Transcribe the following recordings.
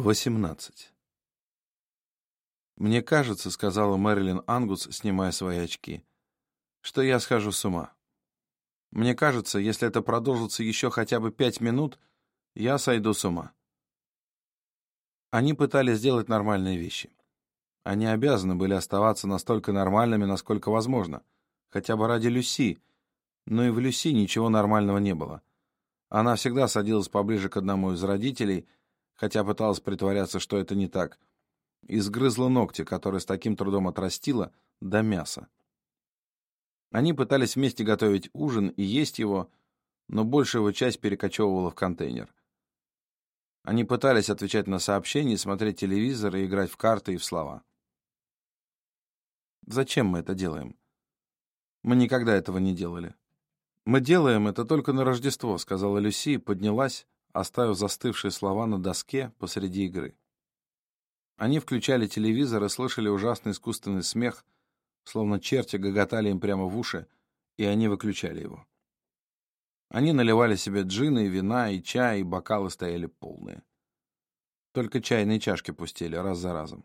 18. «Мне кажется, — сказала Мэрилин Ангус, снимая свои очки, — что я схожу с ума. Мне кажется, если это продолжится еще хотя бы пять минут, я сойду с ума». Они пытались сделать нормальные вещи. Они обязаны были оставаться настолько нормальными, насколько возможно, хотя бы ради Люси, но и в Люси ничего нормального не было. Она всегда садилась поближе к одному из родителей — хотя пыталась притворяться, что это не так, и сгрызла ногти, которые с таким трудом отрастила, до мяса. Они пытались вместе готовить ужин и есть его, но большую его часть перекочевывала в контейнер. Они пытались отвечать на сообщения, смотреть телевизор и играть в карты и в слова. Зачем мы это делаем? Мы никогда этого не делали. Мы делаем это только на Рождество, сказала Люси и поднялась, оставив застывшие слова на доске посреди игры. Они включали телевизор и слышали ужасный искусственный смех, словно черти гоготали им прямо в уши, и они выключали его. Они наливали себе джины, и вина, и чай, и бокалы стояли полные. Только чайные чашки пустили раз за разом.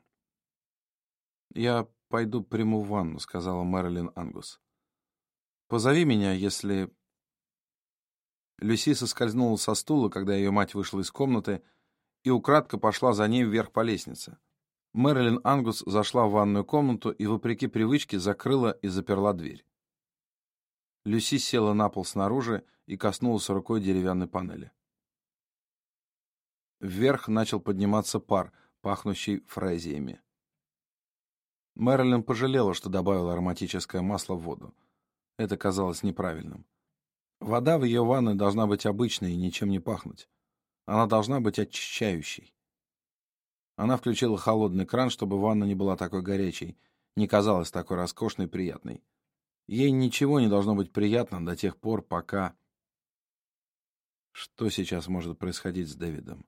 «Я пойду приму ванну», — сказала Мэрилин Ангус. «Позови меня, если Люси соскользнула со стула, когда ее мать вышла из комнаты, и украдко пошла за ней вверх по лестнице. Мэрилин Ангус зашла в ванную комнату и, вопреки привычке, закрыла и заперла дверь. Люси села на пол снаружи и коснулась рукой деревянной панели. Вверх начал подниматься пар, пахнущий фрезиями. Мэрилин пожалела, что добавила ароматическое масло в воду. Это казалось неправильным. Вода в ее ванной должна быть обычной и ничем не пахнуть. Она должна быть очищающей. Она включила холодный кран, чтобы ванна не была такой горячей, не казалась такой роскошной и приятной. Ей ничего не должно быть приятно до тех пор, пока... Что сейчас может происходить с Дэвидом?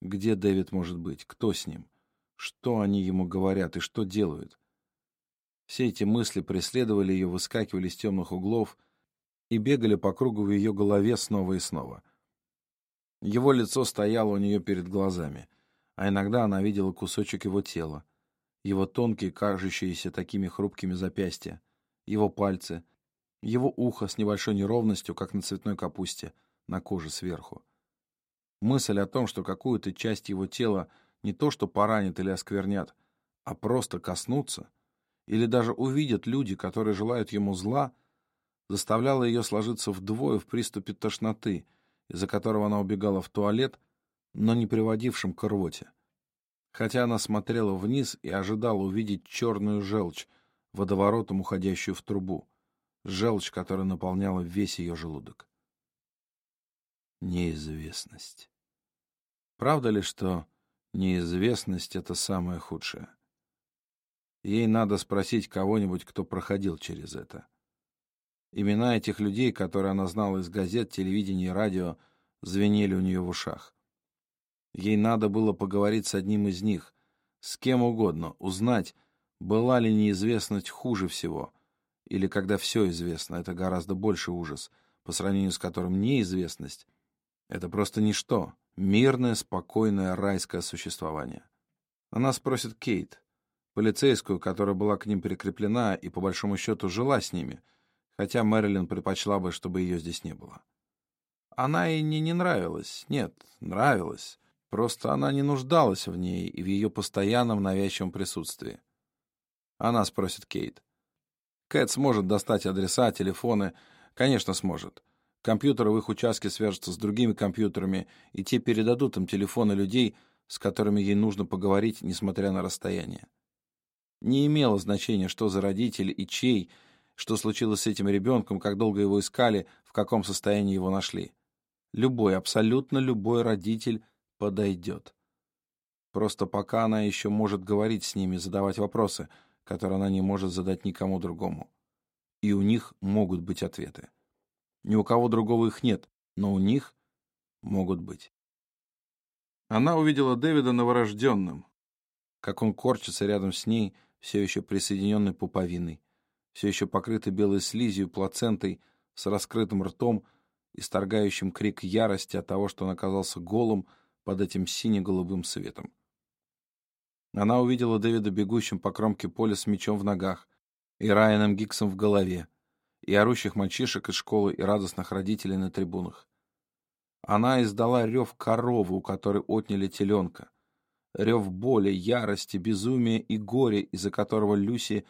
Где Дэвид может быть? Кто с ним? Что они ему говорят и что делают? Все эти мысли преследовали ее, выскакивали из темных углов — и бегали по кругу в ее голове снова и снова. Его лицо стояло у нее перед глазами, а иногда она видела кусочек его тела, его тонкие, кажущиеся такими хрупкими запястья, его пальцы, его ухо с небольшой неровностью, как на цветной капусте, на коже сверху. Мысль о том, что какую-то часть его тела не то что поранят или осквернят, а просто коснутся, или даже увидят люди, которые желают ему зла — заставляла ее сложиться вдвое в приступе тошноты, из-за которого она убегала в туалет, но не приводившим к рвоте. Хотя она смотрела вниз и ожидала увидеть черную желчь, водоворотом уходящую в трубу, желчь, которая наполняла весь ее желудок. Неизвестность. Правда ли, что неизвестность — это самое худшее? Ей надо спросить кого-нибудь, кто проходил через это. Имена этих людей, которые она знала из газет, телевидения и радио, звенели у нее в ушах. Ей надо было поговорить с одним из них, с кем угодно, узнать, была ли неизвестность хуже всего, или когда все известно, это гораздо больше ужас, по сравнению с которым неизвестность — это просто ничто, мирное, спокойное, райское существование. Она спросит Кейт, полицейскую, которая была к ним прикреплена и, по большому счету, жила с ними — хотя Мэрилин предпочла бы, чтобы ее здесь не было. Она ей не, не нравилась, нет, нравилась, просто она не нуждалась в ней и в ее постоянном навязчивом присутствии. Она спросит Кейт. Кэт сможет достать адреса, телефоны, конечно, сможет. Компьютеры в их участке свяжутся с другими компьютерами, и те передадут им телефоны людей, с которыми ей нужно поговорить, несмотря на расстояние. Не имело значения, что за родитель и чей, что случилось с этим ребенком, как долго его искали, в каком состоянии его нашли. Любой, абсолютно любой родитель подойдет. Просто пока она еще может говорить с ними, задавать вопросы, которые она не может задать никому другому. И у них могут быть ответы. Ни у кого другого их нет, но у них могут быть. Она увидела Дэвида новорожденным, как он корчится рядом с ней, все еще присоединенный пуповиной все еще покрытый белой слизью, плацентой, с раскрытым ртом, исторгающим крик ярости от того, что он оказался голым, под этим сине-голубым светом. Она увидела Дэвида бегущим по кромке поля с мечом в ногах и Райаном Гиксом в голове, и орущих мальчишек из школы и радостных родителей на трибунах. Она издала рев коровы, у которой отняли теленка. Рев боли, ярости, безумия и горя, из-за которого Люси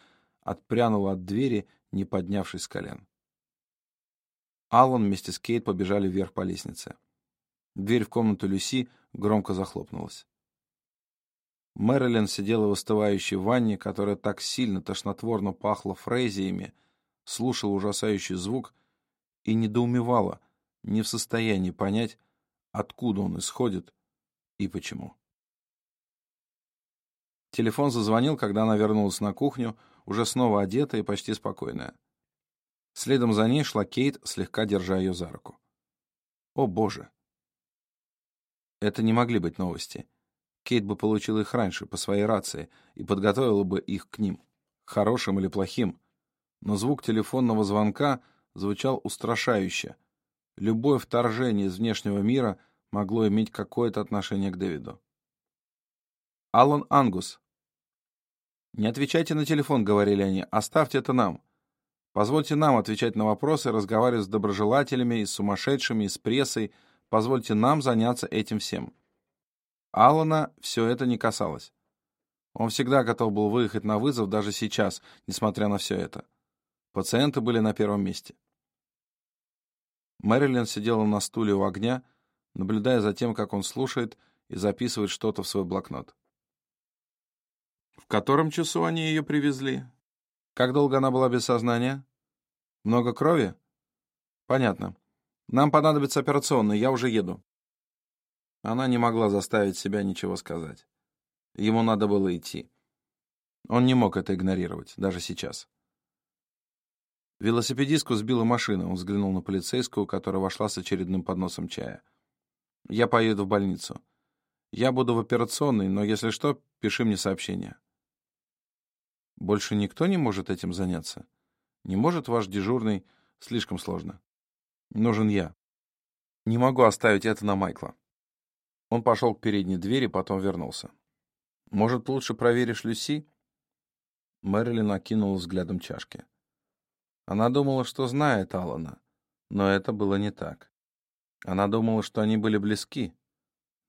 отпрянула от двери, не поднявшись с колен. Аллан вместе с Кейт побежали вверх по лестнице. Дверь в комнату Люси громко захлопнулась. Мэрилин сидела в остывающей ванне, которая так сильно тошнотворно пахла фрезиями, слушала ужасающий звук и недоумевала, не в состоянии понять, откуда он исходит и почему. Телефон зазвонил, когда она вернулась на кухню, уже снова одетая и почти спокойная. Следом за ней шла Кейт, слегка держа ее за руку. О, боже! Это не могли быть новости. Кейт бы получила их раньше, по своей рации, и подготовила бы их к ним, хорошим или плохим. Но звук телефонного звонка звучал устрашающе. Любое вторжение из внешнего мира могло иметь какое-то отношение к Дэвиду. «Аллан Ангус». «Не отвечайте на телефон», — говорили они, — «оставьте это нам. Позвольте нам отвечать на вопросы, разговаривать с доброжелателями, с сумасшедшими, с прессой. Позвольте нам заняться этим всем». Алана все это не касалось. Он всегда готов был выехать на вызов даже сейчас, несмотря на все это. Пациенты были на первом месте. Мэрилин сидела на стуле у огня, наблюдая за тем, как он слушает и записывает что-то в свой блокнот. В котором часу они ее привезли? Как долго она была без сознания? Много крови? Понятно. Нам понадобится операционная, я уже еду. Она не могла заставить себя ничего сказать. Ему надо было идти. Он не мог это игнорировать, даже сейчас. Велосипедистку сбила машина. Он взглянул на полицейскую, которая вошла с очередным подносом чая. «Я поеду в больницу. Я буду в операционной, но если что, пиши мне сообщение». «Больше никто не может этим заняться? Не может ваш дежурный? Слишком сложно. Нужен я. Не могу оставить это на Майкла». Он пошел к передней двери, потом вернулся. «Может, лучше проверишь Люси?» Мэрилин окинула взглядом чашки. Она думала, что знает Алана, но это было не так. Она думала, что они были близки,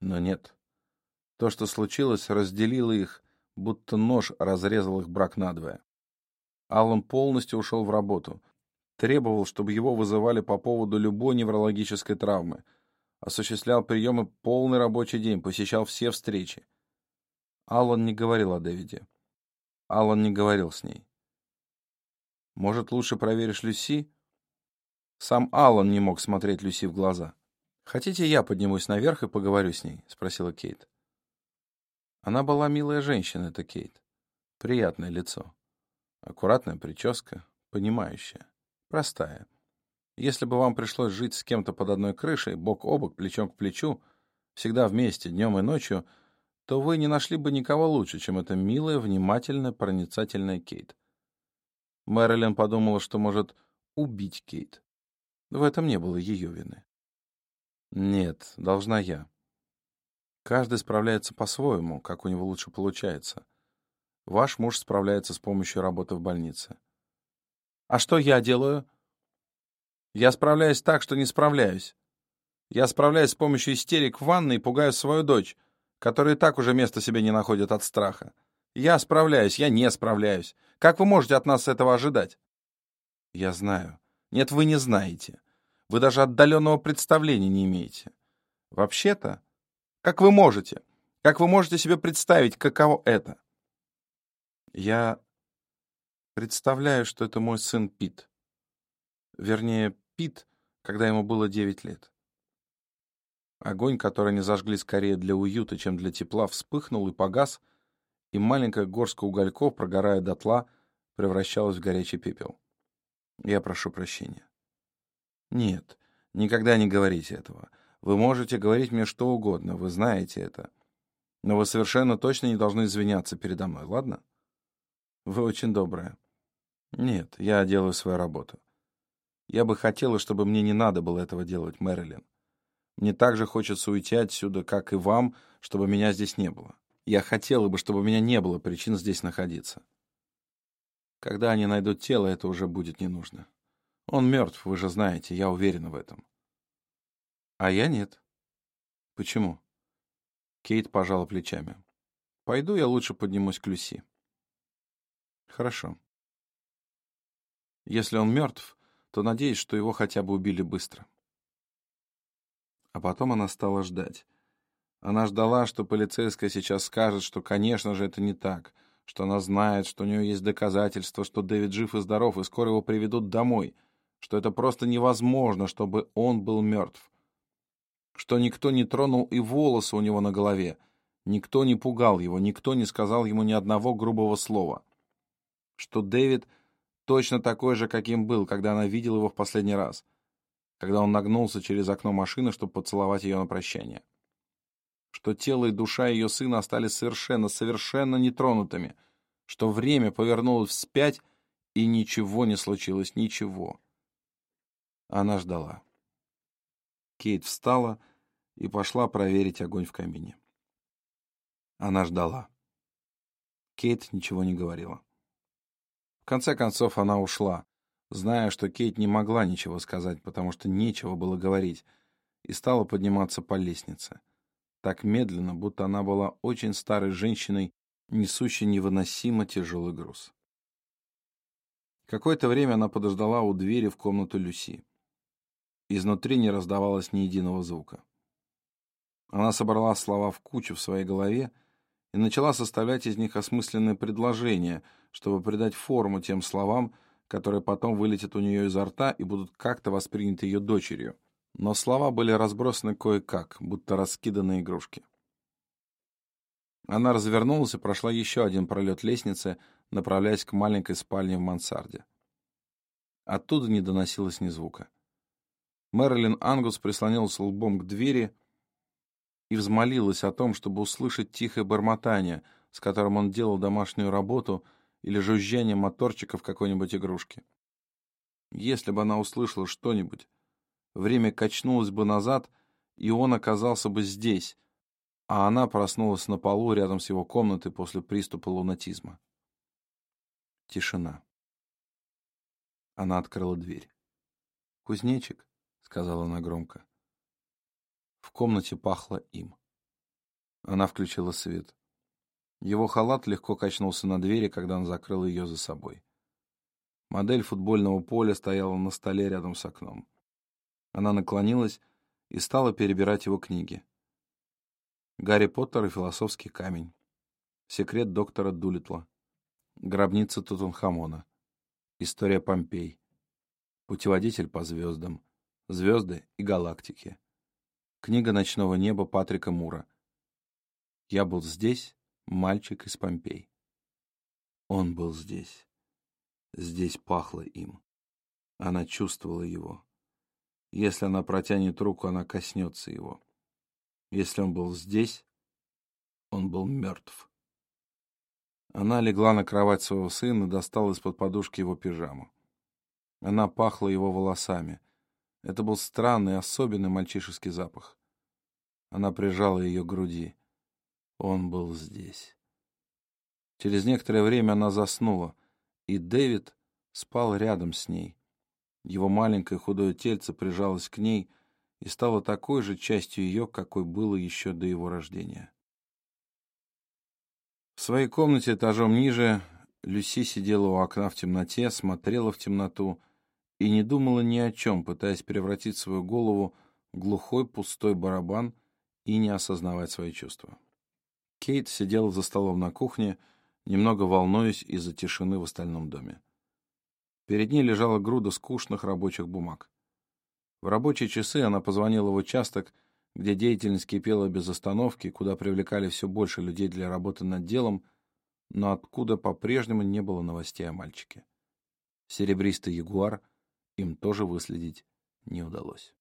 но нет. То, что случилось, разделило их, будто нож разрезал их брак надвое. Аллан полностью ушел в работу, требовал, чтобы его вызывали по поводу любой неврологической травмы — осуществлял приемы полный рабочий день, посещал все встречи. Аллан не говорил о Дэвиде. Аллан не говорил с ней. Может, лучше проверишь Люси? Сам Аллан не мог смотреть Люси в глаза. «Хотите, я поднимусь наверх и поговорю с ней?» — спросила Кейт. Она была милая женщина, это Кейт. Приятное лицо. Аккуратная прическа, понимающая, простая. Если бы вам пришлось жить с кем-то под одной крышей, бок о бок, плечом к плечу, всегда вместе, днем и ночью, то вы не нашли бы никого лучше, чем эта милая, внимательная, проницательная Кейт. Мэрилин подумала, что может убить Кейт. В этом не было ее вины. Нет, должна я. Каждый справляется по-своему, как у него лучше получается. Ваш муж справляется с помощью работы в больнице. А что я делаю? Я справляюсь так, что не справляюсь. Я справляюсь с помощью истерик в ванной и пугаю свою дочь, которая и так уже места себе не находит от страха. Я справляюсь, я не справляюсь. Как вы можете от нас этого ожидать? Я знаю. Нет, вы не знаете. Вы даже отдаленного представления не имеете. Вообще-то, как вы можете? Как вы можете себе представить, каково это? Я представляю, что это мой сын Пит. Вернее, Пит, когда ему было 9 лет. Огонь, который они зажгли скорее для уюта, чем для тепла, вспыхнул и погас, и маленькая горстка угольков, прогорая дотла, превращалась в горячий пепел. Я прошу прощения. Нет, никогда не говорите этого. Вы можете говорить мне что угодно, вы знаете это. Но вы совершенно точно не должны извиняться передо мной, ладно? Вы очень добрая. Нет, я делаю свою работу. Я бы хотела, чтобы мне не надо было этого делать, Мэрилин. Мне так же хочется уйти отсюда, как и вам, чтобы меня здесь не было. Я хотела бы, чтобы у меня не было причин здесь находиться. Когда они найдут тело, это уже будет не нужно. Он мертв, вы же знаете, я уверена в этом. А я нет. Почему? Кейт пожала плечами. Пойду я лучше поднимусь к Люси. Хорошо. Если он мертв, то надеюсь, что его хотя бы убили быстро. А потом она стала ждать. Она ждала, что полицейская сейчас скажет, что, конечно же, это не так, что она знает, что у нее есть доказательства, что Дэвид жив и здоров, и скоро его приведут домой, что это просто невозможно, чтобы он был мертв, что никто не тронул и волосы у него на голове, никто не пугал его, никто не сказал ему ни одного грубого слова, что Дэвид точно такой же, каким был, когда она видела его в последний раз — когда он нагнулся через окно машины, чтобы поцеловать ее на прощание. Что тело и душа ее сына остались совершенно, совершенно нетронутыми, что время повернулось вспять, и ничего не случилось, ничего. Она ждала. Кейт встала и пошла проверить огонь в камине. Она ждала. Кейт ничего не говорила. В конце концов, она ушла, зная, что Кейт не могла ничего сказать, потому что нечего было говорить, и стала подниматься по лестнице. Так медленно, будто она была очень старой женщиной, несущей невыносимо тяжелый груз. Какое-то время она подождала у двери в комнату Люси. Изнутри не раздавалось ни единого звука. Она собрала слова в кучу в своей голове и начала составлять из них осмысленные предложения, чтобы придать форму тем словам, которые потом вылетят у нее изо рта и будут как-то восприняты ее дочерью. Но слова были разбросаны кое-как, будто раскиданные игрушки. Она развернулась и прошла еще один пролет лестницы, направляясь к маленькой спальне в мансарде. Оттуда не доносилось ни звука. Мэрилин Ангус прислонился лбом к двери и взмолилась о том, чтобы услышать тихое бормотание, с которым он делал домашнюю работу — или жужжание моторчиков какой-нибудь игрушки. Если бы она услышала что-нибудь, время качнулось бы назад, и он оказался бы здесь, а она проснулась на полу рядом с его комнатой после приступа лунатизма. Тишина. Она открыла дверь. «Кузнечик», — сказала она громко. В комнате пахло им. Она включила свет. Его халат легко качнулся на двери, когда он закрыл ее за собой. Модель футбольного поля стояла на столе рядом с окном. Она наклонилась и стала перебирать его книги. «Гарри Поттер и философский камень», «Секрет доктора Дулитла», «Гробница Тутанхамона», «История Помпей», «Путеводитель по звездам», «Звезды и галактики», книга «Ночного неба» Патрика Мура. «Я был здесь, Мальчик из Помпей. Он был здесь. Здесь пахло им. Она чувствовала его. Если она протянет руку, она коснется его. Если он был здесь, он был мертв. Она легла на кровать своего сына достала из-под подушки его пижаму. Она пахла его волосами. Это был странный, особенный мальчишеский запах. Она прижала ее к груди. Он был здесь. Через некоторое время она заснула, и Дэвид спал рядом с ней. Его маленькое худое тельце прижалось к ней и стало такой же частью ее, какой было еще до его рождения. В своей комнате этажом ниже Люси сидела у окна в темноте, смотрела в темноту и не думала ни о чем, пытаясь превратить свою голову в глухой пустой барабан и не осознавать свои чувства. Кейт сидела за столом на кухне, немного волнуясь из-за тишины в остальном доме. Перед ней лежала груда скучных рабочих бумаг. В рабочие часы она позвонила в участок, где деятельность кипела без остановки, куда привлекали все больше людей для работы над делом, но откуда по-прежнему не было новостей о мальчике. Серебристый ягуар им тоже выследить не удалось.